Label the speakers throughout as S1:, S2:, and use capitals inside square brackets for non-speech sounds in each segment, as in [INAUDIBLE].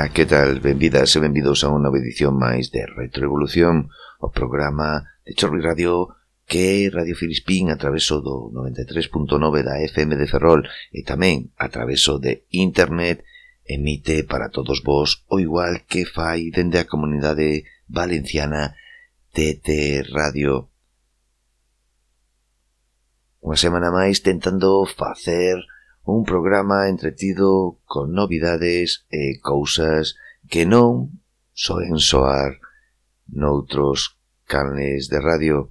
S1: Ola, que tal? Benvidas e benvidos a unha edición máis de Retroevolución, o programa de Chorri Radio que é Radio Filispín a traveso do 93.9 da FM de Ferrol e tamén a traveso de Internet emite para todos vos o igual que fai dende a comunidade valenciana TT Radio. Unha semana máis tentando facer un programa entretido con novidades e cousas que non soen soar noutros canles de radio.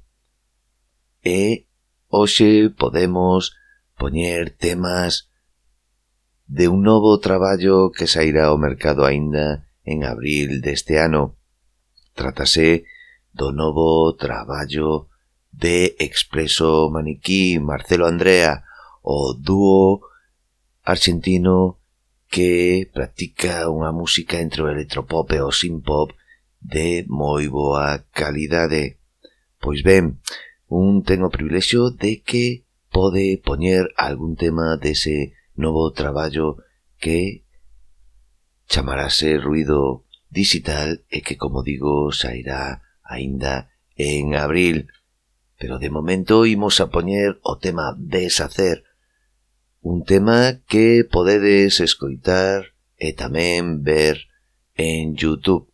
S1: E hoxe podemos poñer temas de un novo traballo que sairá ao mercado aínda en abril deste ano. Trátase do novo traballo de Expreso Maniquí Marcelo Andrea, o dúo argentino que practica unha música entre o electropop e o synthpop de moi boa calidade. Pois ben, un ten o privilexio de que pode poñer algún tema dese novo traballo que chamarase Ruido Digital e que, como digo, sairá aínda en abril. Pero de momento imos a poñer o tema Deshacer, Un tema que podedes escoitar e tamén ver en Youtube.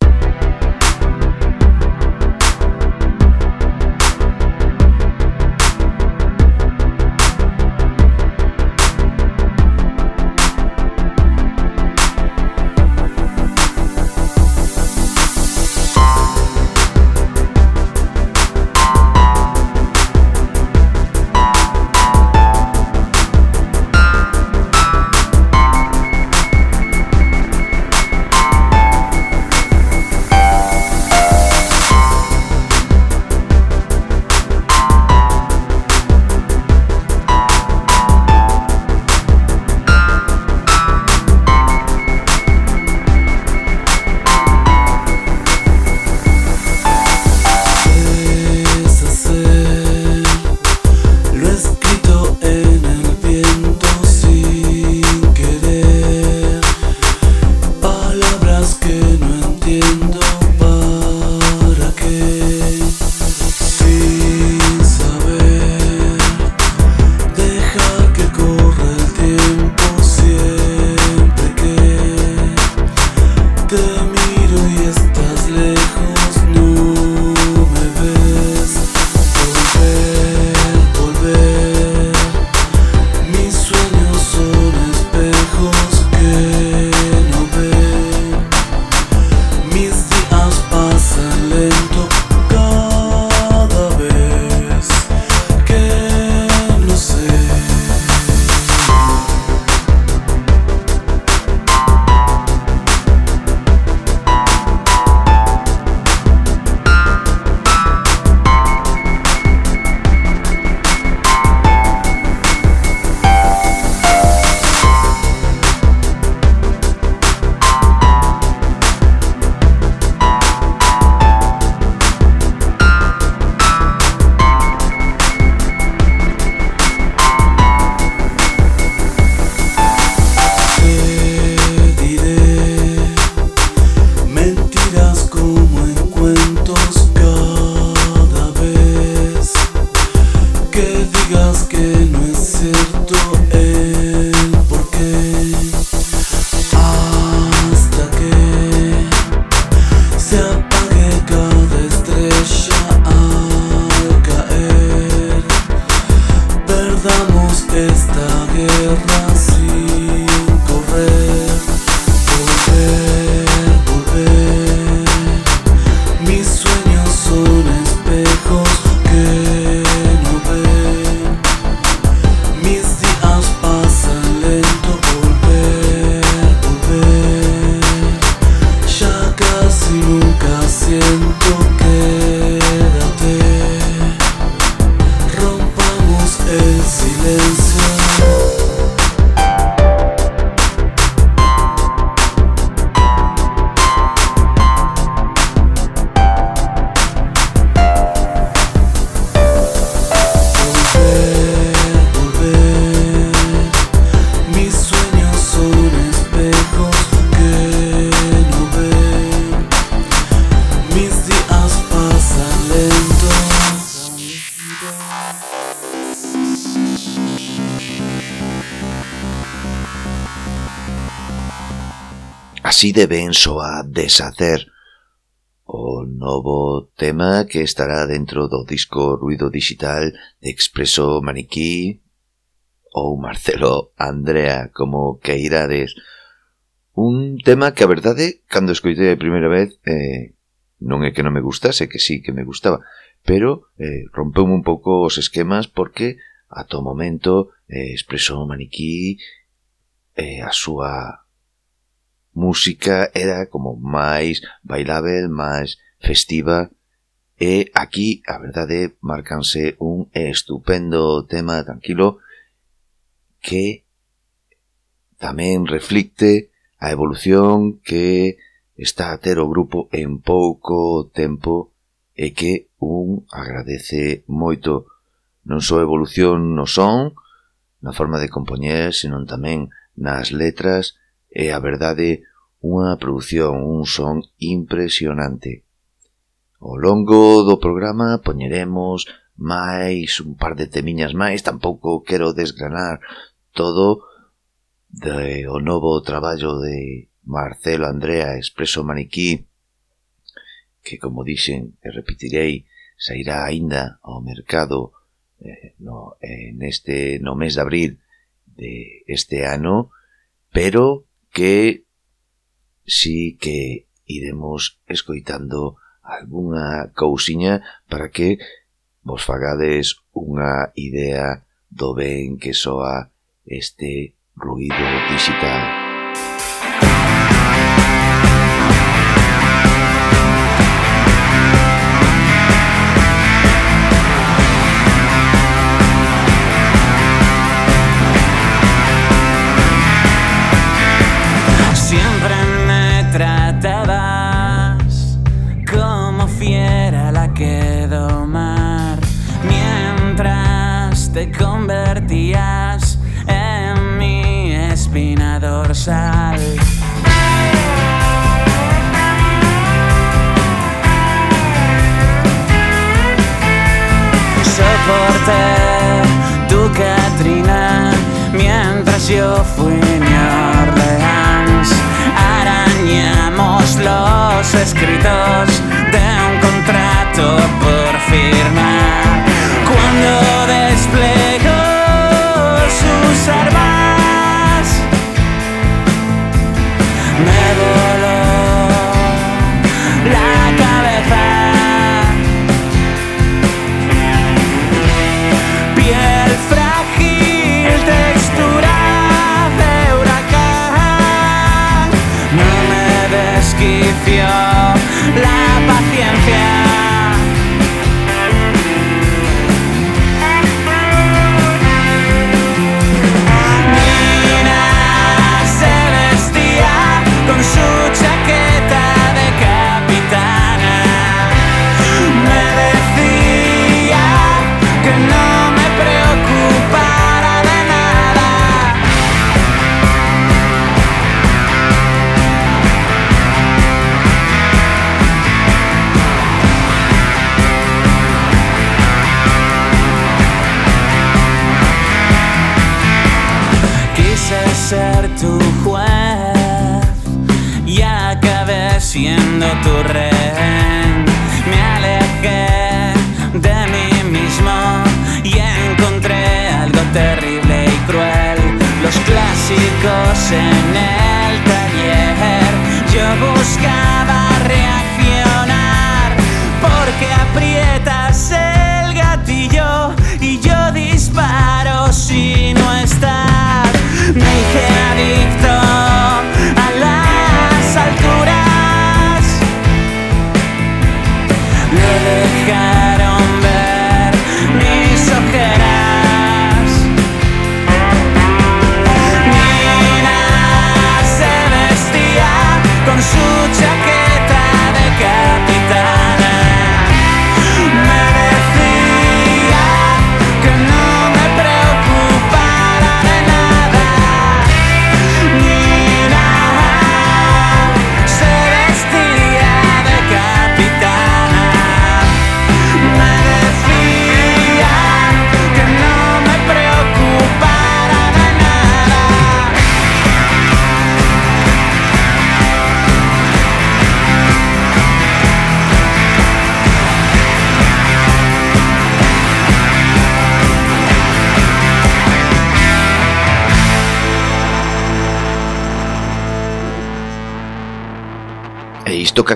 S1: así de ben soa deshacer o novo tema que estará dentro do disco Ruido Digital de Expreso Maniquí ou Marcelo Andrea, como queirades. Un tema que a verdade, cando escoitei a primeira vez, eh, non é que non me gustase, que sí que me gustaba, pero eh, rompeu un pouco os esquemas porque a to momento eh, Expreso Maniquí eh, a súa música era como máis bailável, máis festiva, e aquí, a verdade, marcanse un estupendo tema tranquilo que tamén reflicte a evolución que está a ter o grupo en pouco tempo e que un agradece moito. Non só a evolución no son, na forma de compoñer, senón tamén nas letras e a verdade unha produción, un son impresionante. Ao longo do programa poñeremos máis un par de temiñas máis, tampouco quero desgranar todo de o novo traballo de Marcelo Andrea Expreso Maniquí, que como dixen e repetirei, sairá aínda ao mercado eh, no, eh, neste no mes de abril de este ano, pero que sí que iremos escoitando algunha cousiña para que vos fagades unha idea do ben que soa este ruido digital.
S2: Soporté tu Katrina mientras yo fui New Orleans. Arañamos los escritos de un contrato por firmar. Cuando desplegó sus armas.
S1: Never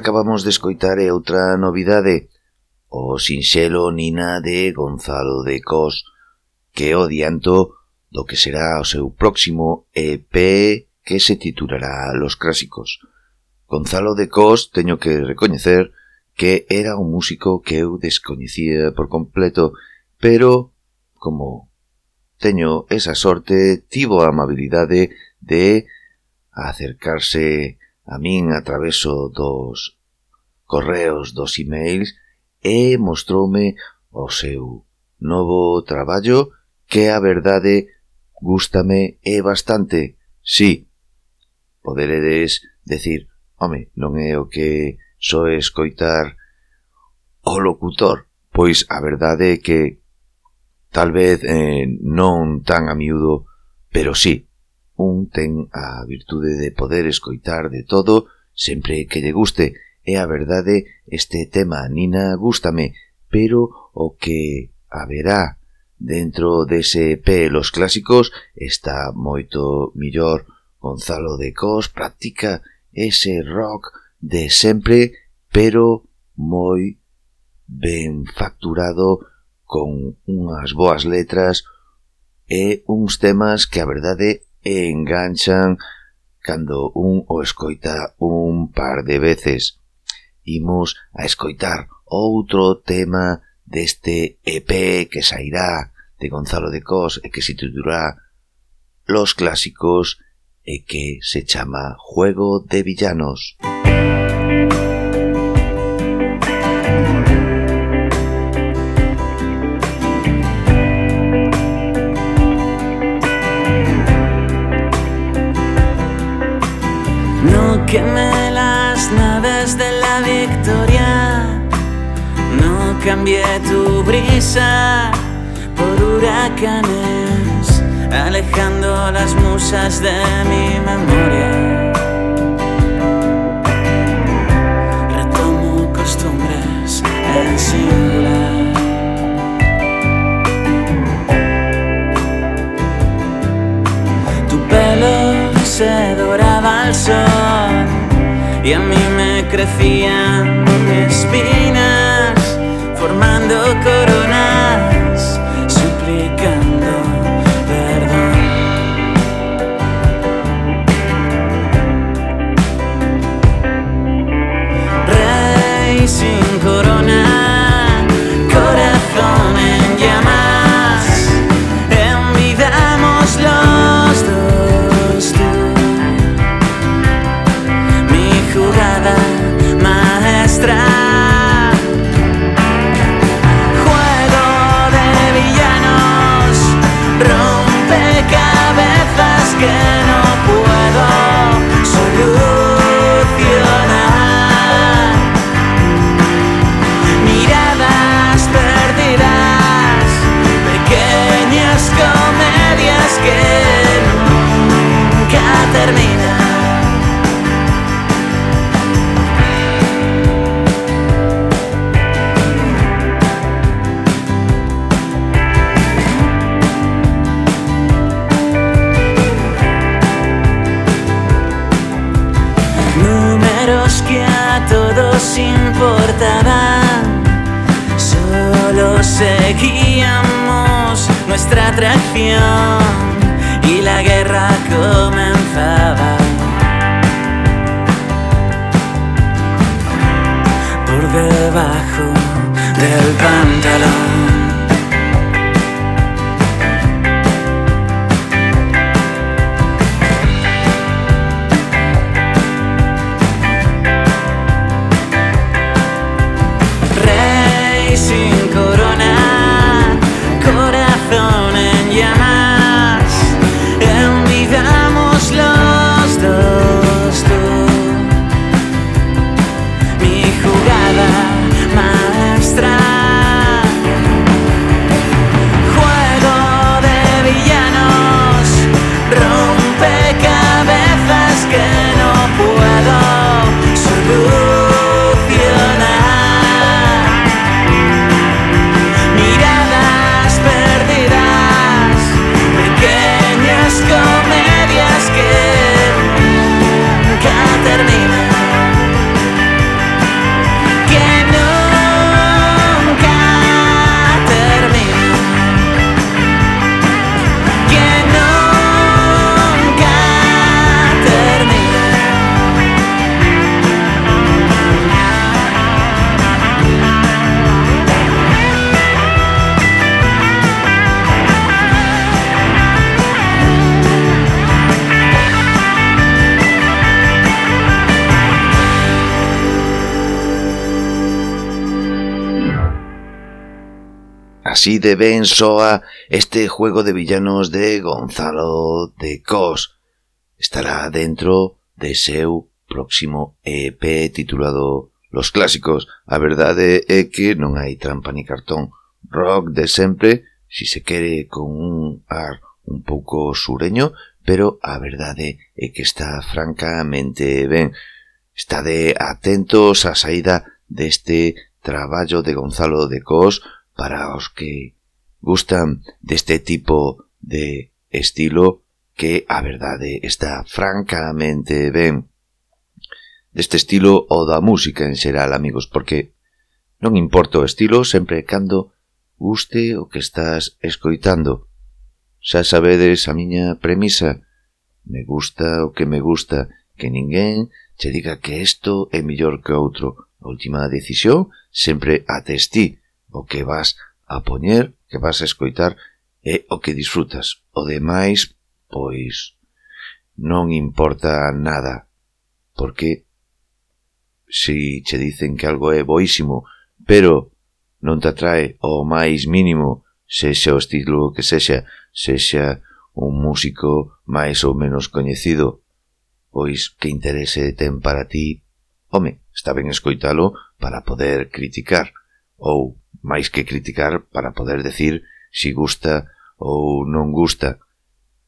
S1: acabamos de escoitar é outra novidade, o sinxelo Nina de Gonzalo de Cos, que o adianto do que será o seu próximo EP que se titulará Los Clásicos. Gonzalo de Cos, teño que recoñecer, que era un músico que eu descoñecía por completo, pero, como teño esa sorte, tivo a amabilidade de acercarse a min a traveso dos correos, dos emails, e mostroume o seu novo traballo que a verdade gústame e bastante. Sí, poderedes decir, home, non é o que só escoitar o locutor, pois a verdade é que tal vez eh, non tan a miúdo, pero sí, Un ten a virtude de poder escoitar de todo sempre que lle guste. É a verdade, este tema Nina gústame, pero o que haberá dentro dese EP Los Clásicos está moito millor. Gonzalo de Cos practica ese rock de sempre, pero moi ben facturado con unhas boas letras e uns temas que a verdade e enganchan cando un o escoita un par de veces. Imos a escoitar outro tema deste EP que sairá de Gonzalo de Cos e que se titulará Los Clásicos e que se chama Juego de Villanos.
S2: Música queme las naves de la victoria cambié tu brisa por huracanes, alejando las musas de mi memoria. Retomo costumbres en singular. Tu pelo se doraba al sol y a mí me crecían espinas formando coronas, suplicando perdón. Rey sin corona,
S1: Así de ben soa este juego de villanos de Gonzalo de Cos. Estará dentro de seu próximo EP titulado Los Clásicos. A verdade é que non hai trampa ni cartón. Rock de sempre, si se quere con un ar un pouco sureño, pero a verdade é que está francamente ben. Estade atentos á saída deste traballo de Gonzalo de Cos, para os que gustan deste tipo de estilo que a verdade está francamente ben deste estilo ou da música en xeral, amigos, porque non importa o estilo, sempre cando guste o que estás escoitando. Xa sabedes a miña premisa, me gusta o que me gusta, que ninguén che diga que isto é mellor que outro. A última decisión sempre a ti o que vas a poñer, que vas a escoitar, é o que disfrutas. O demais, pois, non importa nada, porque si che dicen que algo é boísimo, pero non te atrae o máis mínimo, sexa o estilo que sexa, sexa un músico máis ou menos coñecido, pois que interese ten para ti, home, está ben escoitalo para poder criticar, ou, máis que criticar, para poder decir si gusta ou non gusta.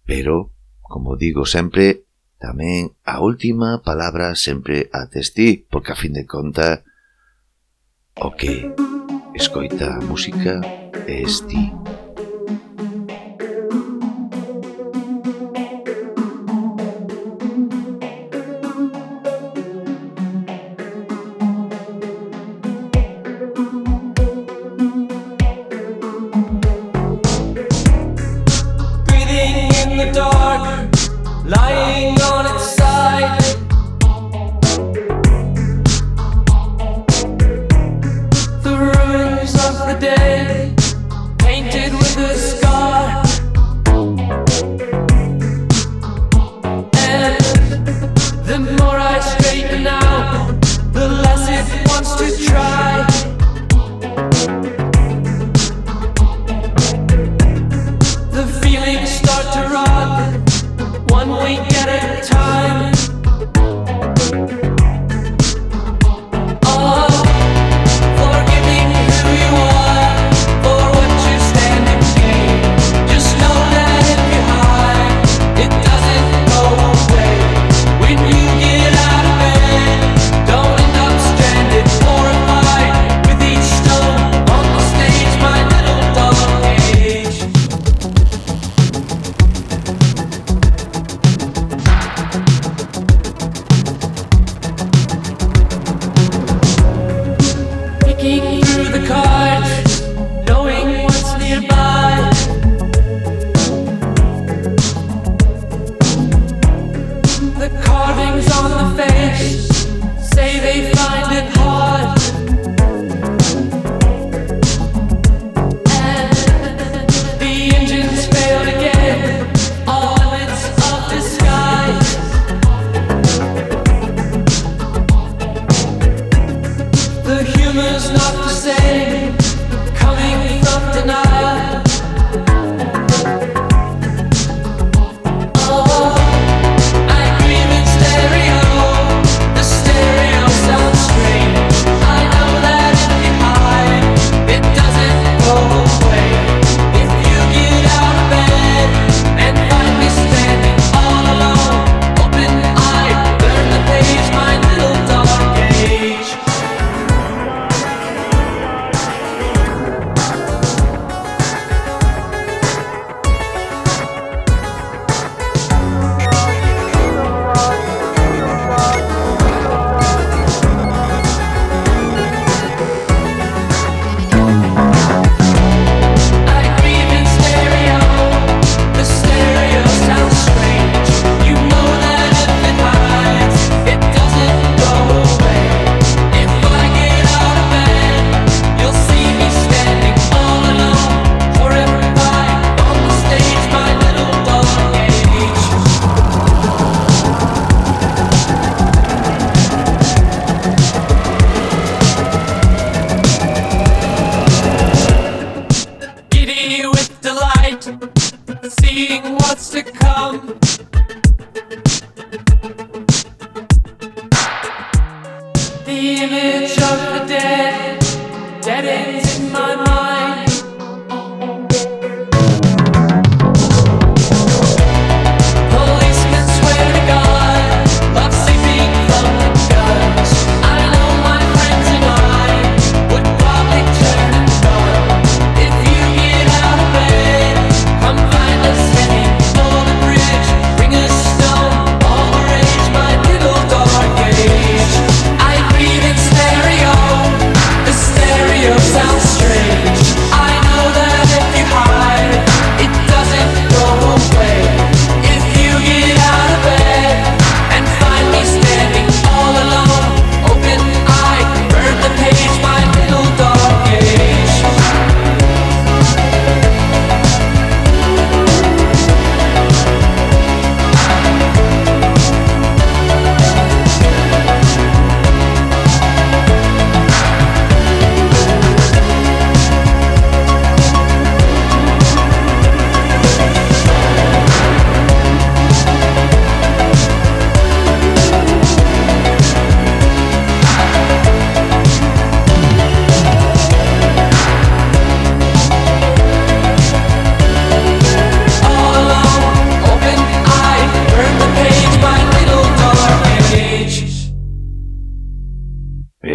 S1: Pero, como digo sempre, tamén a última palabra sempre a testí, porque a fin de conta o que escoita a música es ti.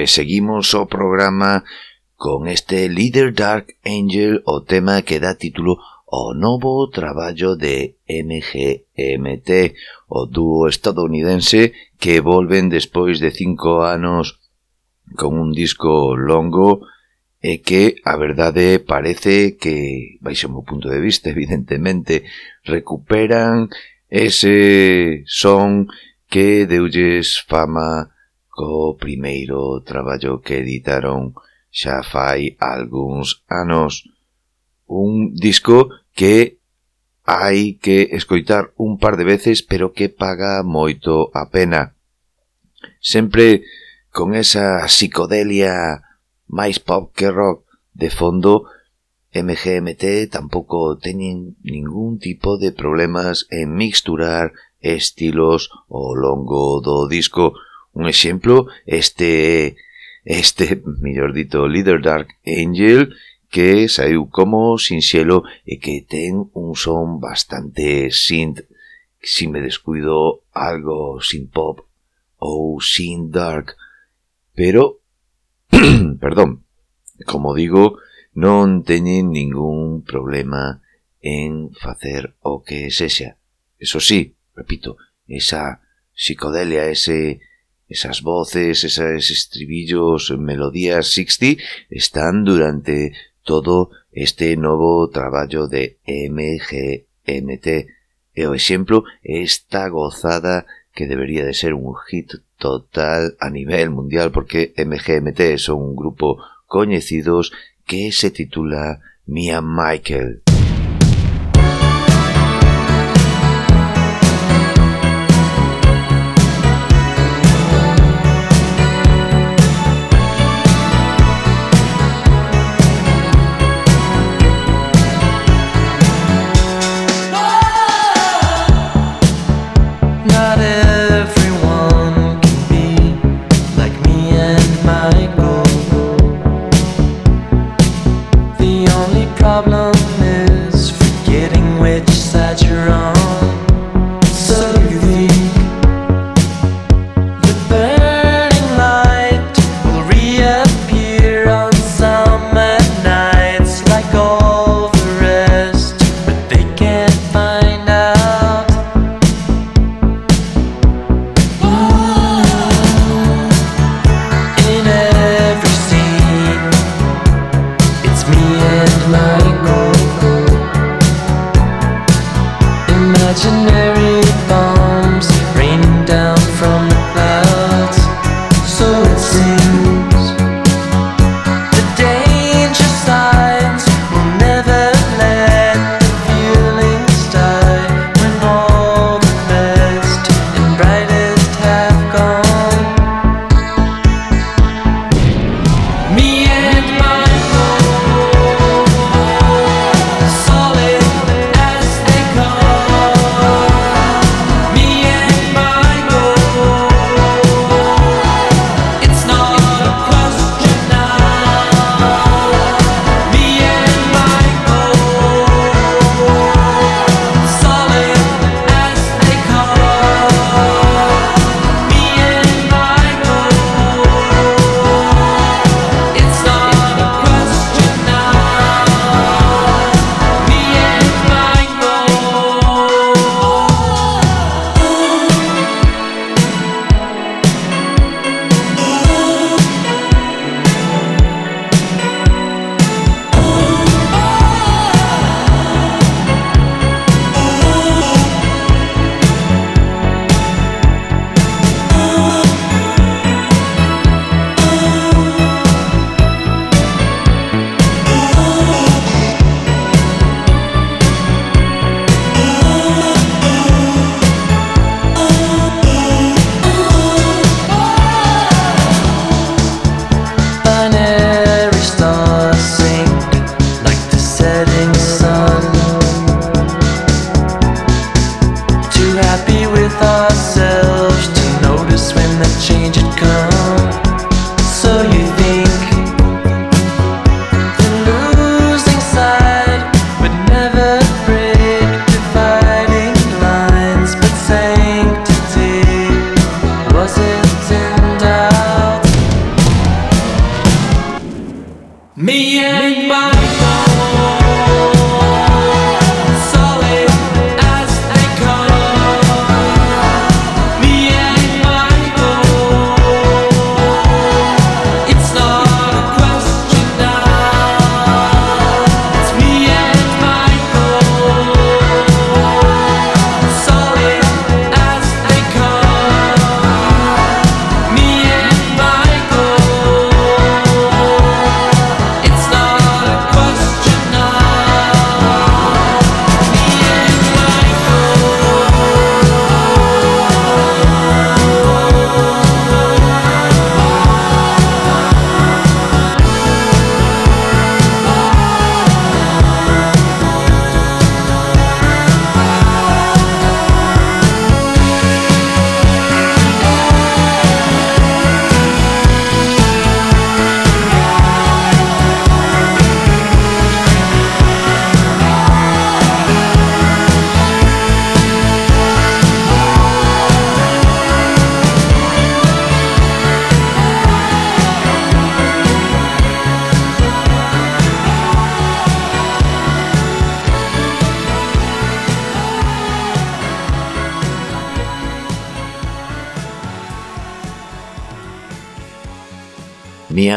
S1: Seguimos o programa con este Leader Dark Angel, o tema que dá título ao novo traballo de MGMT, o dúo estadounidense que volven despois de cinco anos con un disco longo e que, a verdade, parece que, baixo o meu punto de vista, [LAUGHS] evidentemente, recuperan ese son que deulles fama co primeiro traballo que editaron xa fai algúns anos. Un disco que hai que escoitar un par de veces pero que paga moito a pena. Sempre con esa psicodelia máis pop que rock de fondo, MGMT tampouco teñen ningún tipo de problemas en mixturar estilos ao longo do disco. Un exemplo, este este, mellor dito, Leader Dark Angel, que saiu como sinxelo e que ten un son bastante synth, si me descuido algo synth pop ou synth dark, pero, [CLEARS THROAT] perdón, como digo, non teñen ningún problema en facer o que sexa. Eso sí, repito, esa psicodelia, ese Esas voces, esos estribillos, melodías 60 están durante todo este novo traballo de MGMT. E o exemplo esta gozada que debería de ser un hit total a nivel mundial porque MGMT son un grupo coñecidos que se titula Mia Michael.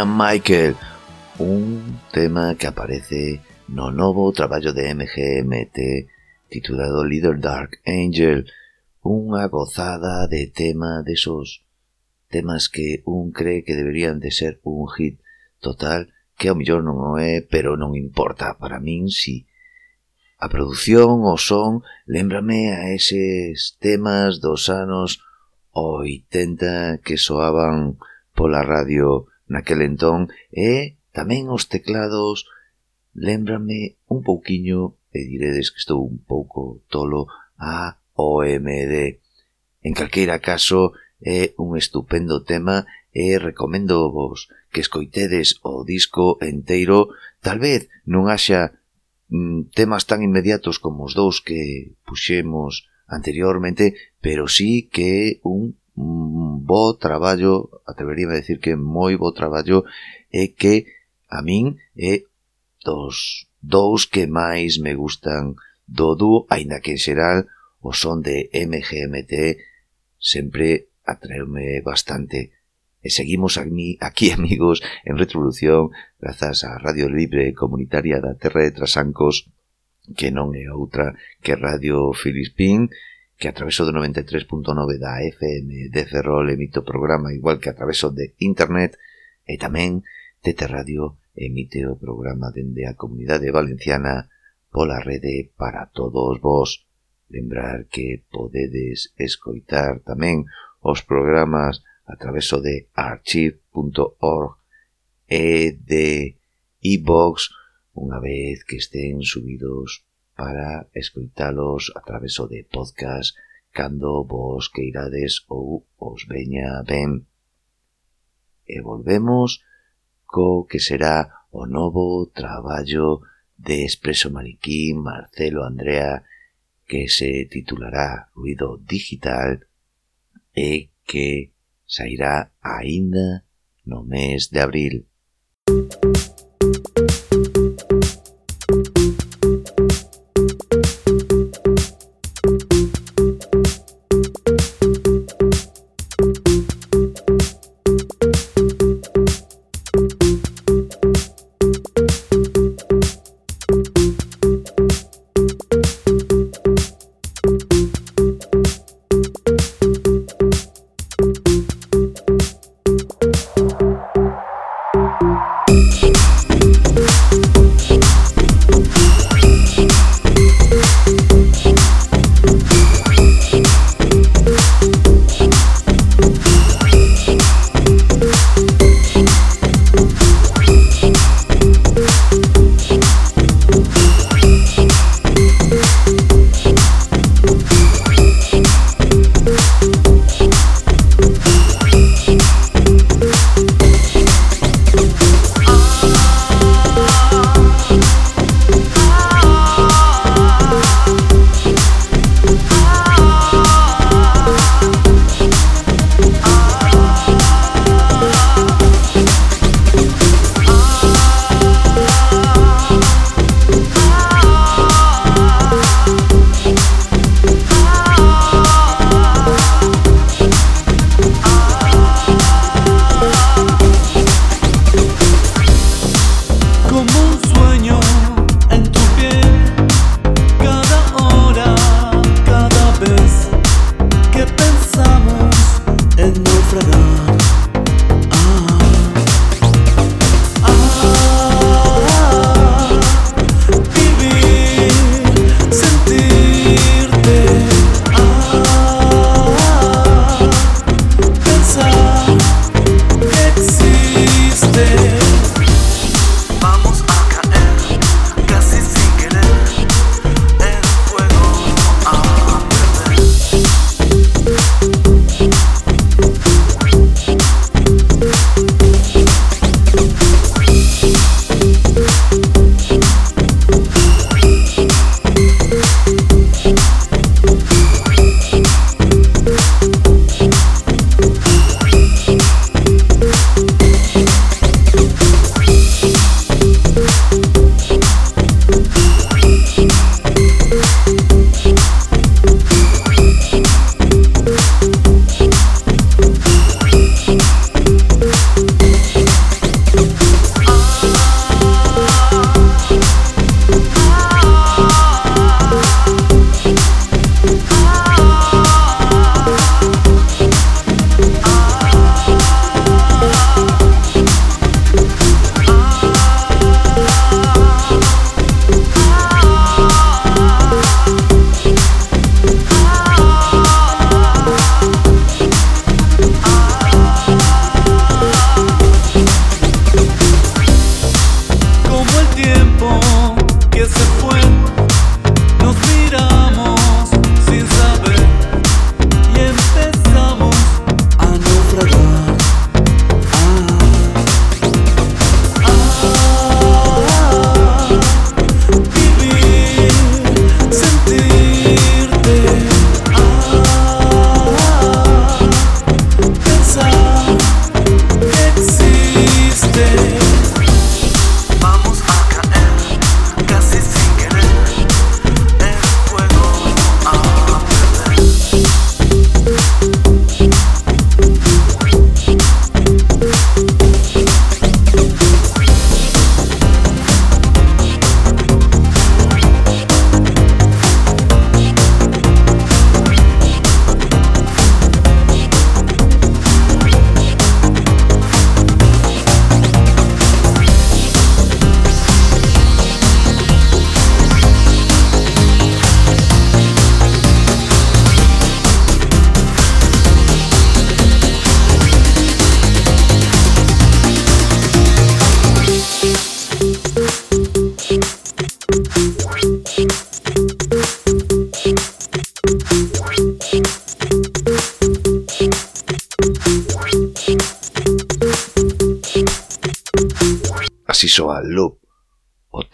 S1: Michael, un tema que aparece no novo traballo de MGMT titulado Little Dark Angel, unha gozada de tema desos temas que un cree que deberían de ser un hit total, que ao mellor non o é, pero non importa, para min si. A produción, o son, lembrame a eses temas dos anos 80 que soaban pola radio naquel entón e tamén os teclados lembrame un pouquiño e diredes que estou un pouco tolo a OMD. En calqueira caso é un estupendo tema e recomendo vos que escoitedes o disco enteiro tal vez non haxa mm, temas tan inmediatos como os dous que puxemos anteriormente, pero sí que un bo traballo, atreveríame a decir que moi bo traballo, e que a min é dos dous que máis me gustan do dúo, aínda que en xeral o son de MGMT sempre atraeume bastante. E seguimos aquí, [LAUGHS] amigos, en Retrovolución, grazas á Radio Libre Comunitaria da Terra de Trasancos, que non é outra que Radio Filispín, que a traveso do 93.9 da FM de Ferrol emite o programa igual que a traveso de internet e tamén TT Radio emite o programa dende a comunidade valenciana pola rede para todos vos. Lembrar que podedes escoitar tamén os programas a traveso de archive.org e de iBox e unha vez que estén subidos para escoitalos a traveso de podcast cando vos queirades ou os veña ben. E volvemos co que será o novo traballo de Expreso Mariquí Marcelo Andrea que se titulará Ruido Digital e que sairá aínda no mes de abril.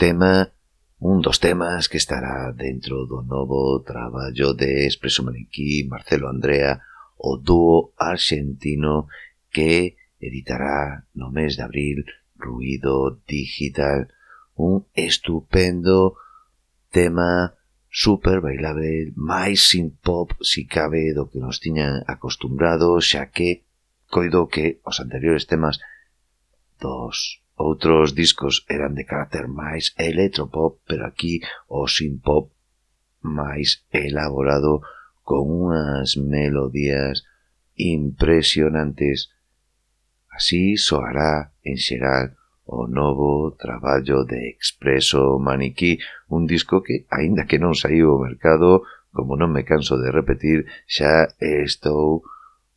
S1: tema, un dos temas que estará dentro do novo traballo de Expreso Maniquí, Marcelo Andrea, o dúo argentino que editará no mes de abril Ruido Digital, un estupendo tema super bailable, máis sin pop si cabe do que nos tiñan acostumbrados, xa que coido que os anteriores temas dos Outros discos eran de carácter máis electropop, pero aquí o synth-pop máis elaborado con unhas melodías impresionantes. Así soará en xeral o novo traballo de Expreso Maniquí, un disco que, aínda que non saiu ao mercado, como non me canso de repetir, xa estou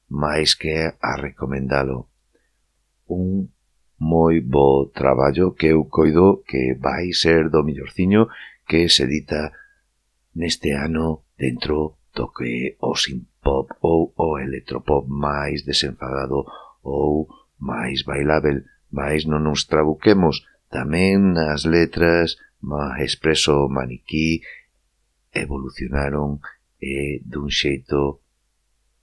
S1: máis que a recomendalo. Un moi bo traballo que eu coido que vai ser do millorciño que se edita neste ano dentro do que o synth-pop ou o electropop máis desenfadado ou máis bailável, máis non nos trabuquemos tamén nas letras máis expreso maniquí evolucionaron e dun xeito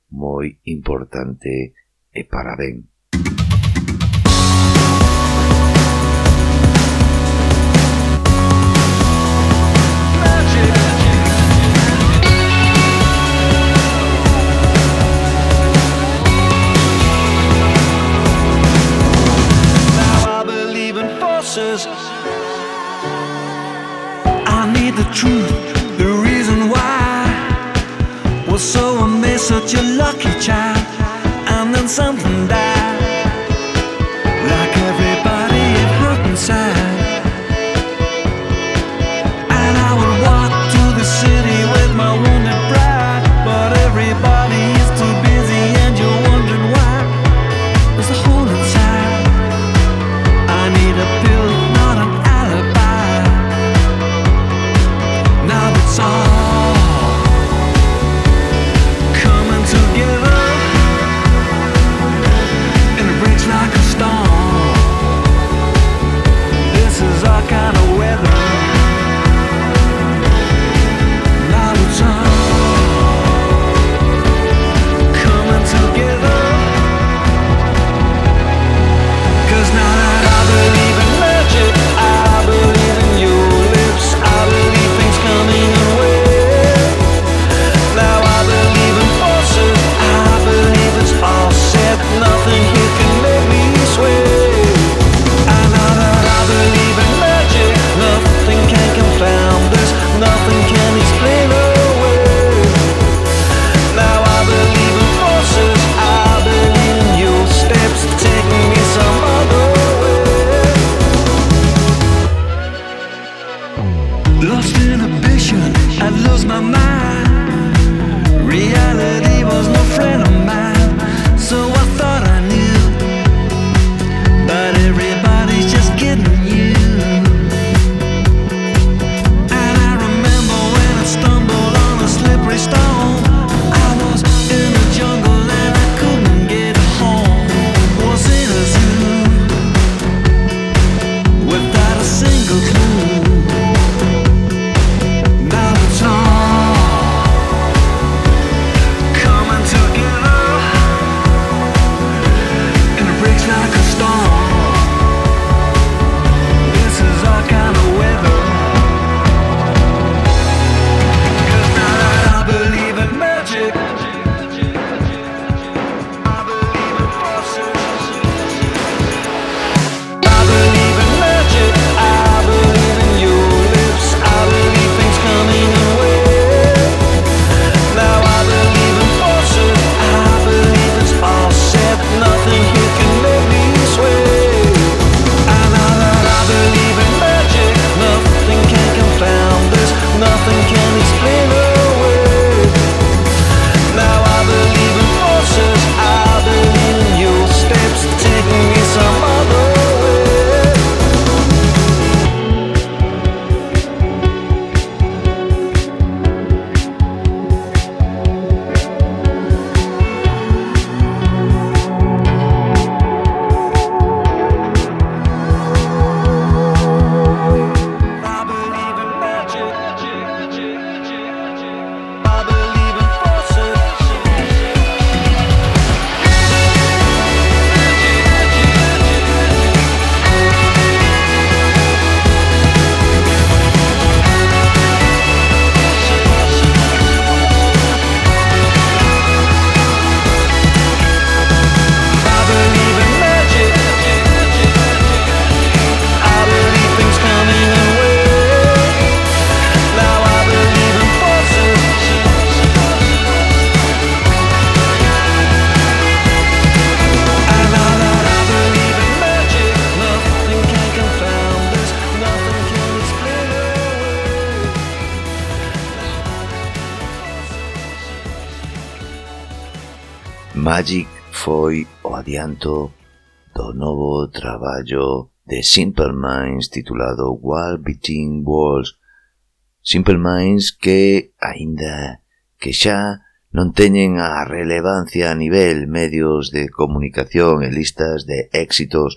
S1: moi importante e
S3: para ben. something
S1: that. foi o adianto do novo traballo de Simple Minds titulado Wall Between Walls. Simple Minds que, aínda que xa non teñen a relevancia a nivel medios de comunicación e listas de éxitos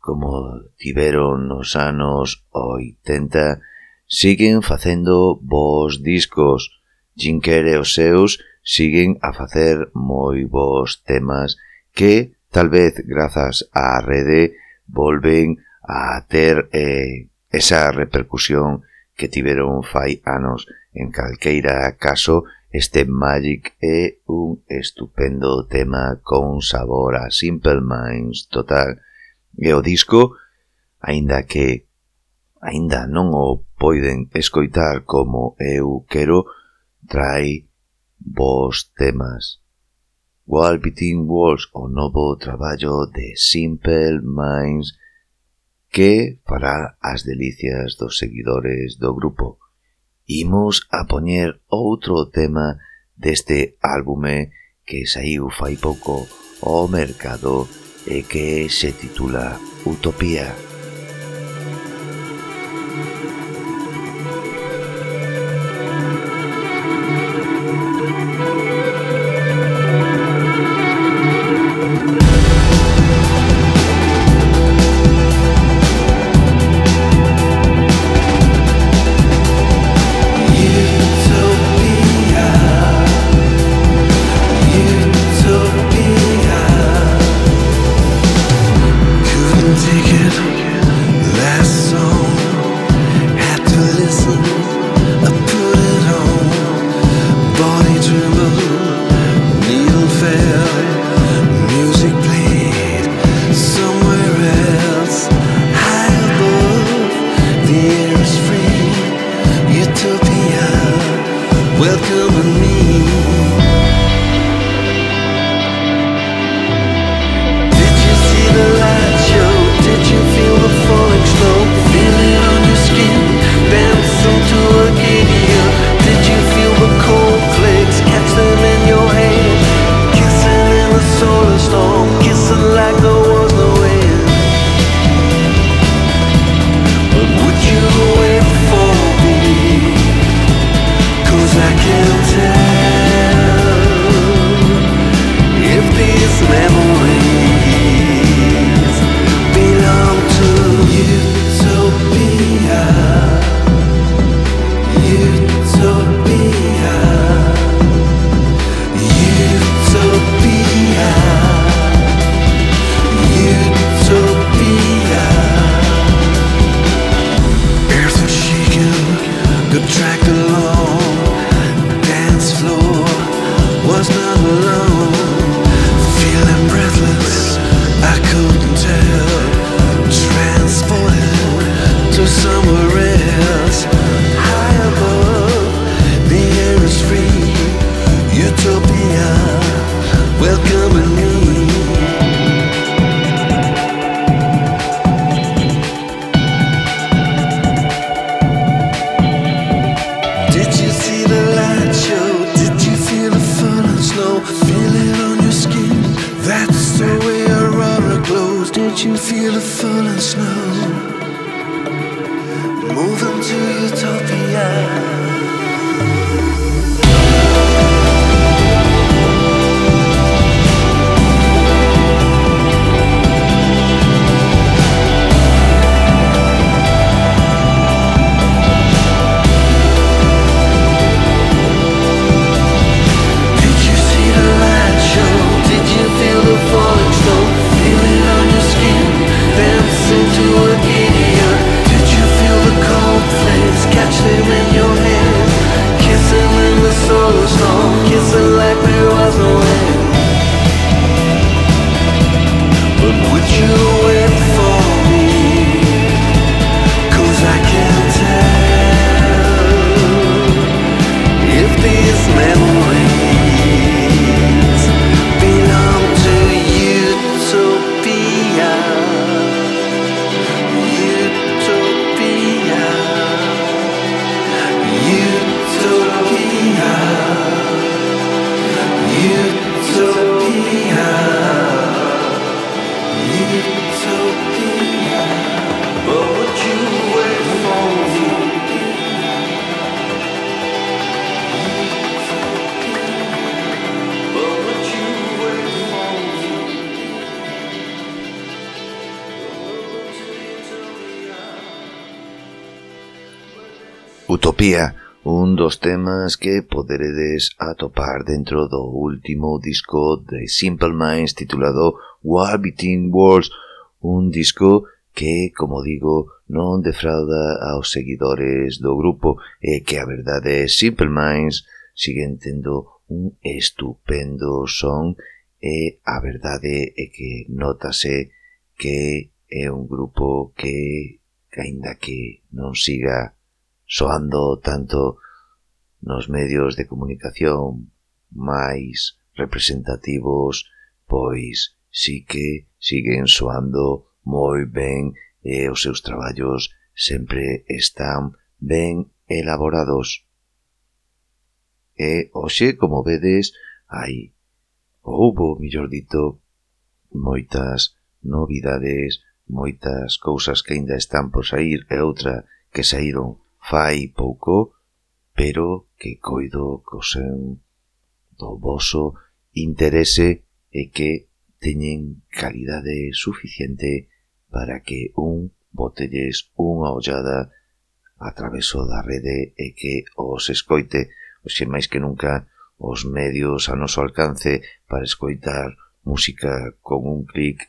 S1: como tiveron nos anos 80, siguen facendo bons discos. Jinker e os seus siguen a facer moi bons temas que, tal vez, grazas á rede, volven a ter eh, esa repercusión que tiveron fai anos. En calqueira caso, este Magic é un estupendo tema con sabor a Simple Minds total. E o disco, aínda que aínda non o poiden escoitar como eu quero, trai vos temas. Wall Between Walls, o novo traballo de Simple Minds que fará as delicias dos seguidores do grupo. Imos a poñer outro tema deste álbume que saiu fai pouco ao mercado e que se titula Utopía.
S3: Utopía.
S1: Utopía, un dos temas que poderedes atopar dentro do último disco de Simple Minds titulado War Between Worlds, un disco que, como digo, non defrauda aos seguidores do grupo e que a verdade é Simple Minds siguen tendo un estupendo son e a verdade é que notase que é un grupo que, aínda que non siga soando tanto nos medios de comunicación máis representativos, pois sí que siguen soando moi ben e os seus traballos sempre están ben elaborados. E hoxe, como vedes, hai, houbo, millor dito, moitas novidades, moitas cousas que aínda están por sair e outra que saíron fai pouco, pero que coido co seu do voso interese e que teñen calidade suficiente para que un botelles unha ollada a traveso da rede e que os escoite, oxe máis que nunca os medios a noso alcance para escoitar música con un clic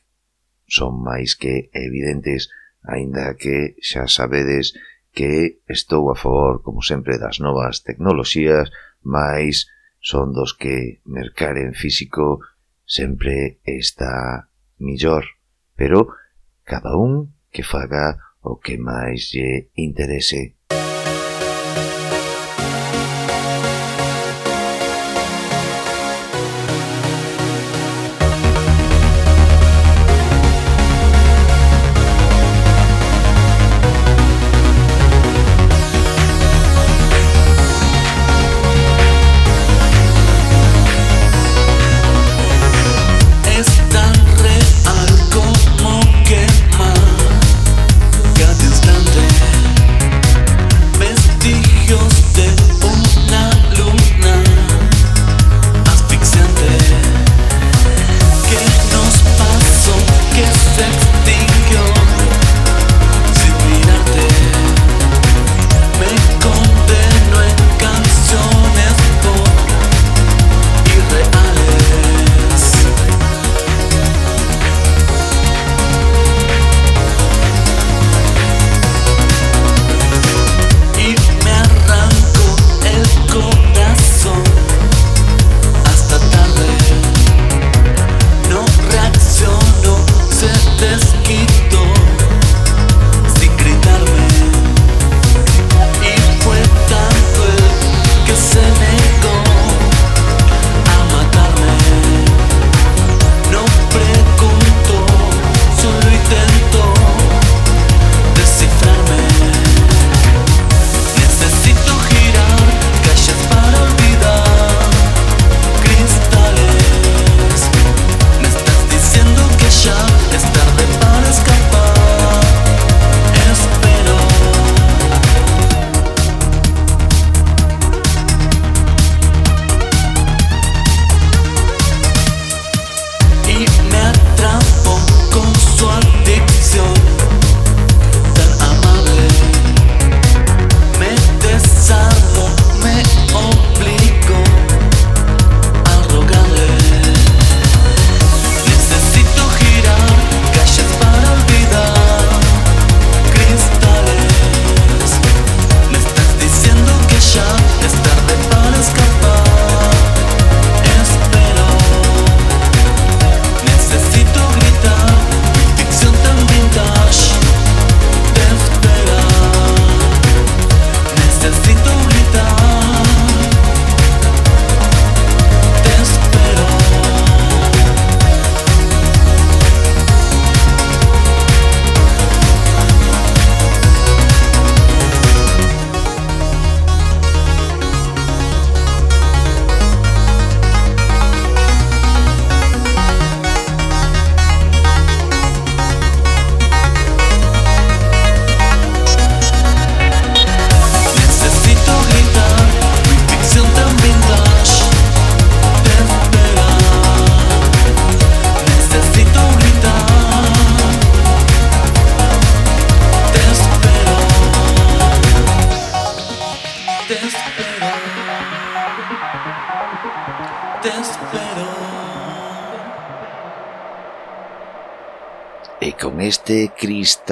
S1: son máis que evidentes, aínda que xa sabedes que estou a favor, como sempre, das novas tecnoloxías, mas son dos que mercar en físico sempre está millor. Pero cada un que faga o que máis lle interese.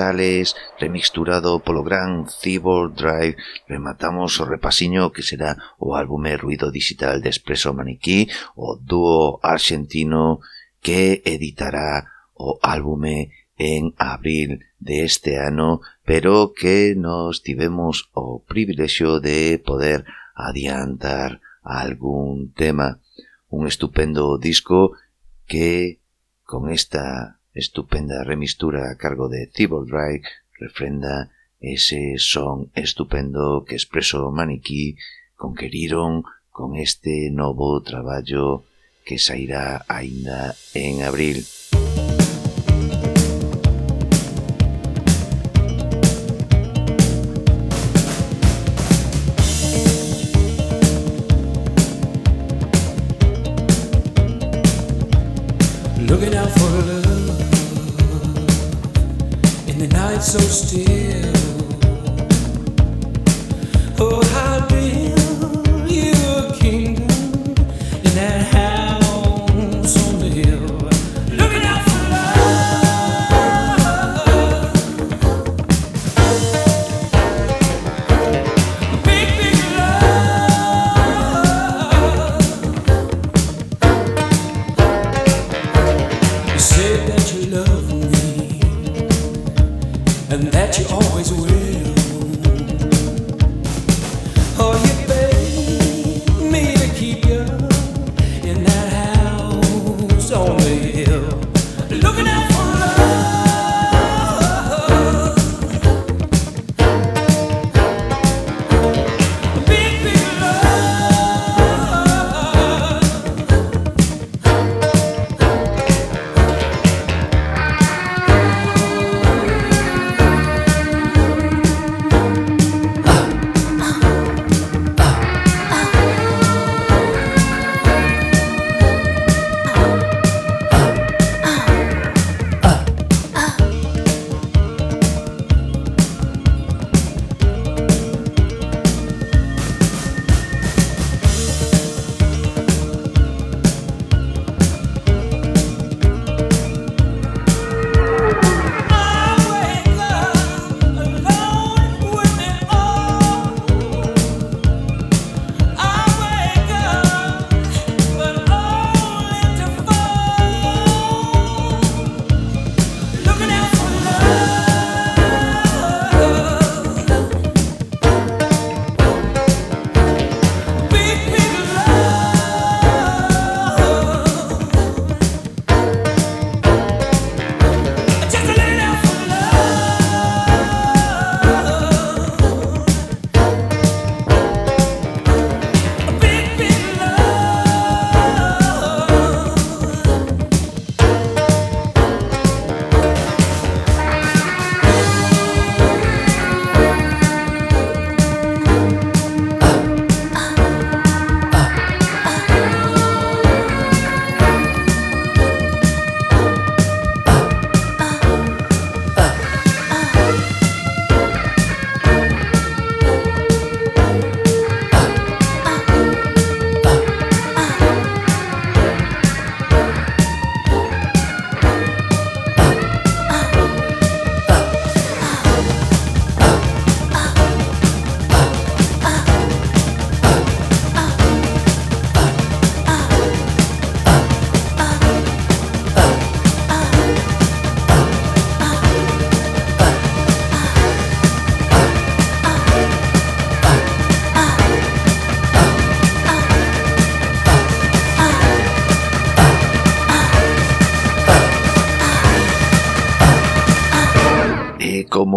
S1: Cristales remixturado polo gran Cyborg Drive rematamos o repasiño que será o álbume Ruido Digital de Espresso Maniquí o dúo argentino que editará o álbume en abril deste de ano pero que nos tivemos o privilexio de poder adiantar algún tema. Un estupendo disco que con esta estupenda remistura a cargo de Cyborg Drive refrenda ese son estupendo que Expreso Maniquí conqueriron con este novo traballo que sairá aínda en abril.
S4: So still.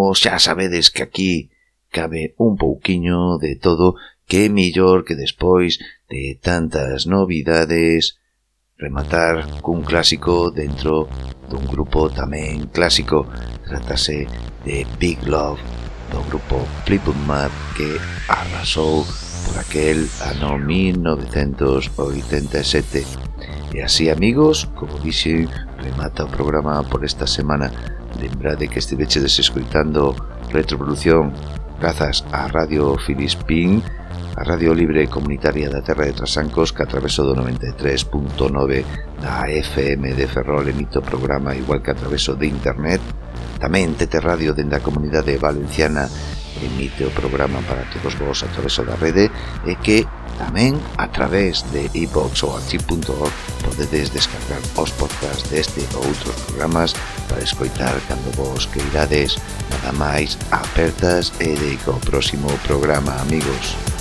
S1: vos xa sabedes que aquí cabe un pouquiño de todo que mellor millor que despois de tantas novidades rematar cun clásico dentro dun grupo tamén clásico. Trátase de Big Love do grupo Fleetwood Mac que arrasou por aquel ano 1987. E así, amigos, como dixen, remata o programa por esta semana. Lembrade que estivechedes escoitando Retroproducción grazas á Radio Filispín, a Radio Libre Comunitaria da Terra de Trasancos que atraveso do 93.9 da FM de Ferrol emito programa igual que atraveso de internet. Tamén Tete Radio dende a Comunidade Valenciana emite o programa para todos vos a través da rede e que tamén a través de iVox e ou archive.org podedes descargar os podcasts deste ou outros programas para escoitar cando vos queirades nada máis apertas e de co próximo programa amigos.